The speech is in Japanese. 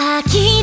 秋